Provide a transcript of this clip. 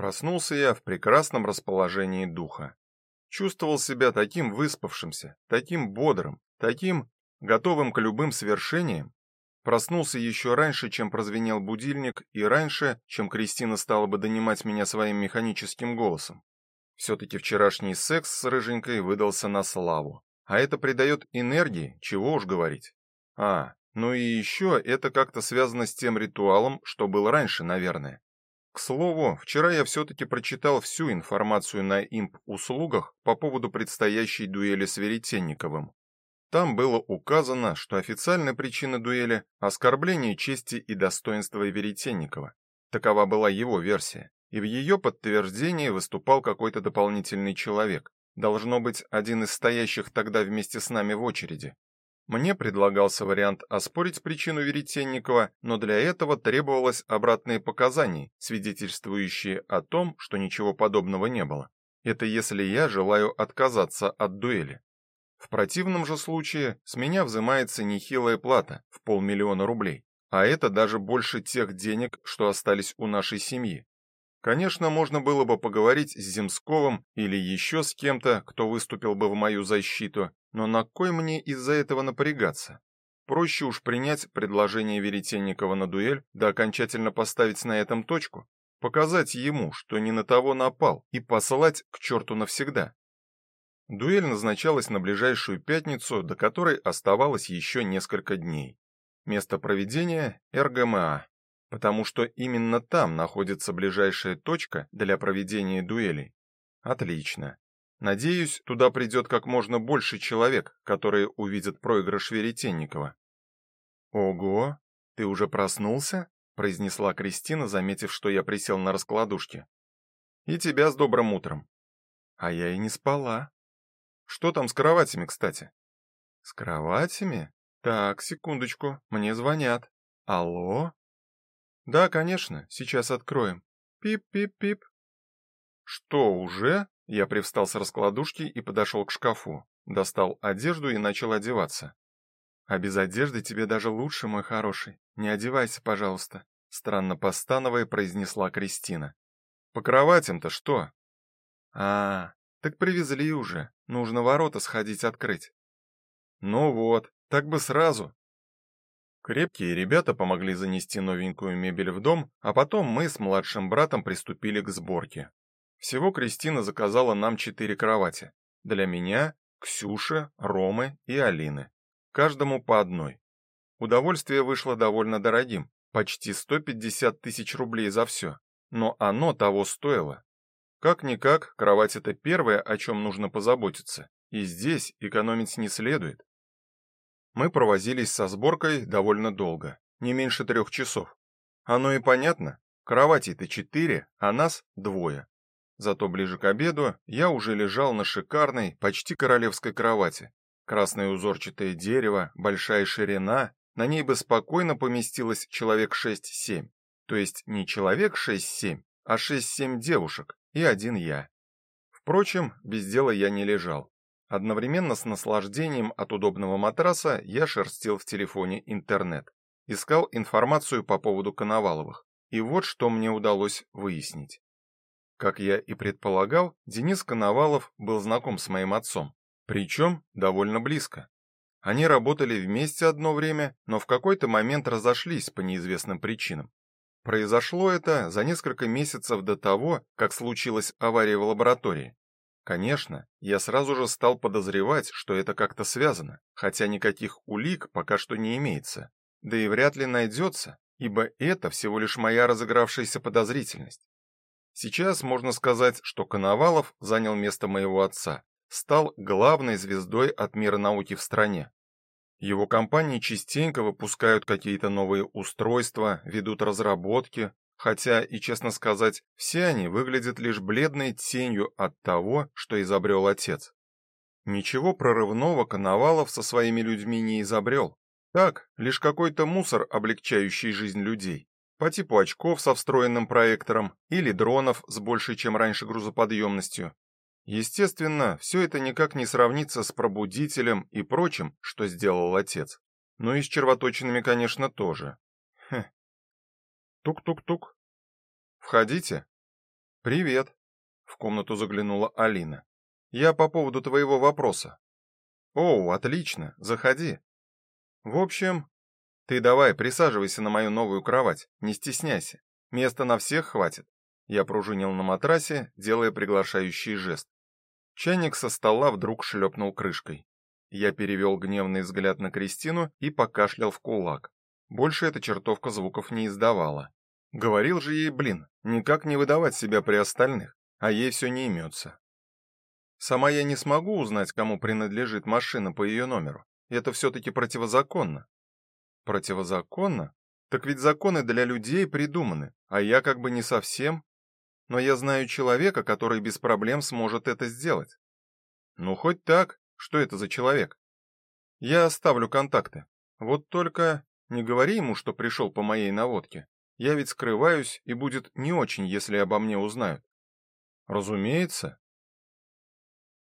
Проснулся я в прекрасном расположении духа. Чувствовал себя таким выспавшимся, таким бодрым, таким готовым к любым свершениям. Проснулся еще раньше, чем прозвенел будильник, и раньше, чем Кристина стала бы донимать меня своим механическим голосом. Все-таки вчерашний секс с Рыженькой выдался на славу. А это придает энергии, чего уж говорить. А, ну и еще это как-то связано с тем ритуалом, что был раньше, наверное. К слову, вчера я все-таки прочитал всю информацию на имп-услугах по поводу предстоящей дуэли с Веретенниковым. Там было указано, что официальная причина дуэли – оскорбление чести и достоинства Веретенникова. Такова была его версия, и в ее подтверждении выступал какой-то дополнительный человек. Должно быть, один из стоящих тогда вместе с нами в очереди. Мне предлагался вариант оспорить причину Веретенникова, но для этого требовалось обратные показания, свидетельствующие о том, что ничего подобного не было. Это если я желаю отказаться от дуэли. В противном же случае с меня взимается нехилая плата в полмиллиона рублей, а это даже больше тех денег, что остались у нашей семьи. Конечно, можно было бы поговорить с Земсковым или еще с кем-то, кто выступил бы в мою защиту, но на кой мне из-за этого напрягаться? Проще уж принять предложение Веретенникова на дуэль, да окончательно поставить на этом точку, показать ему, что не на того напал, и послать к черту навсегда. Дуэль назначалась на ближайшую пятницу, до которой оставалось еще несколько дней. Место проведения РГМА, потому что именно там находится ближайшая точка для проведения дуэлей. Отлично. Надеюсь, туда придет как можно больше человек, которые увидят проигрыш Веретенникова. Ого, ты уже проснулся? произнесла Кристина, заметив, что я присел на раскладушке. И тебя с добрым утром. А я и не спала. Что там с кроватями, кстати? С кроватями? Так, секундочку, мне звонят. Алло? Да, конечно, сейчас откроем. Пип-пип-пип. Что, уже? Я привстал с раскладушки и подошел к шкафу, достал одежду и начал одеваться. А без одежды тебе даже лучше, мой хороший. Не одевайся, пожалуйста, странно постановая произнесла Кристина. По кроватям-то что? А, так привезли уже. Нужно ворота сходить открыть. Ну вот, так бы сразу, Крепкие ребята помогли занести новенькую мебель в дом, а потом мы с младшим братом приступили к сборке. Всего Кристина заказала нам четыре кровати. Для меня, Ксюши, Ромы и Алины. Каждому по одной. Удовольствие вышло довольно дорогим, почти 150 тысяч рублей за все. Но оно того стоило. Как-никак, кровать это первое, о чем нужно позаботиться. И здесь экономить не следует. Мы провозились со сборкой довольно долго, не меньше трех часов. Оно и понятно, кроватей-то четыре, а нас двое. Зато ближе к обеду я уже лежал на шикарной, почти королевской кровати. Красное узорчатое дерево, большая ширина, на ней бы спокойно поместилось человек 6-7. То есть не человек 6-7, а 6-7 девушек и один я. Впрочем, без дела я не лежал. Одновременно с наслаждением от удобного матраса я шерстил в телефоне интернет, искал информацию по поводу Коноваловых. И вот что мне удалось выяснить. Как я и предполагал, Денис Коновалов был знаком с моим отцом, причем довольно близко. Они работали вместе одно время, но в какой-то момент разошлись по неизвестным причинам. Произошло это за несколько месяцев до того, как случилась авария в лаборатории. Конечно, я сразу же стал подозревать, что это как-то связано, хотя никаких улик пока что не имеется. Да и вряд ли найдется, ибо это всего лишь моя разыгравшаяся подозрительность. Сейчас можно сказать, что Коновалов занял место моего отца, стал главной звездой от мира науки в стране. Его компании частенько выпускают какие-то новые устройства, ведут разработки, хотя и, честно сказать, все они выглядят лишь бледной тенью от того, что изобрел отец. Ничего прорывного Коновалов со своими людьми не изобрел. Так, лишь какой-то мусор, облегчающий жизнь людей, по типу очков со встроенным проектором или дронов с большей, чем раньше, грузоподъемностью. Естественно, все это никак не сравнится с пробудителем и прочим, что сделал отец. Ну и с червоточинами, конечно, тоже. Хм, Тук-тук-тук. Входите. Привет. В комнату заглянула Алина. Я по поводу твоего вопроса. О, отлично. Заходи. В общем, ты давай присаживайся на мою новую кровать, не стесняйся. Места на всех хватит. Я пружинил на матрасе, делая приглашающий жест. Чайник со стола вдруг шлепнул крышкой. Я перевел гневный взгляд на Кристину и покашлял в кулак. Больше эта чертовка звуков не издавала. Говорил же ей, блин, никак не выдавать себя при остальных, а ей все не имется. Сама я не смогу узнать, кому принадлежит машина по ее номеру. Это все таки противозаконно. Противозаконно? Так ведь законы для людей придуманы, а я как бы не совсем. Но я знаю человека, который без проблем сможет это сделать. Ну хоть так. Что это за человек? Я оставлю контакты. Вот только не говори ему, что пришел по моей наводке. Я ведь скрываюсь, и будет не очень, если обо мне узнают. Разумеется,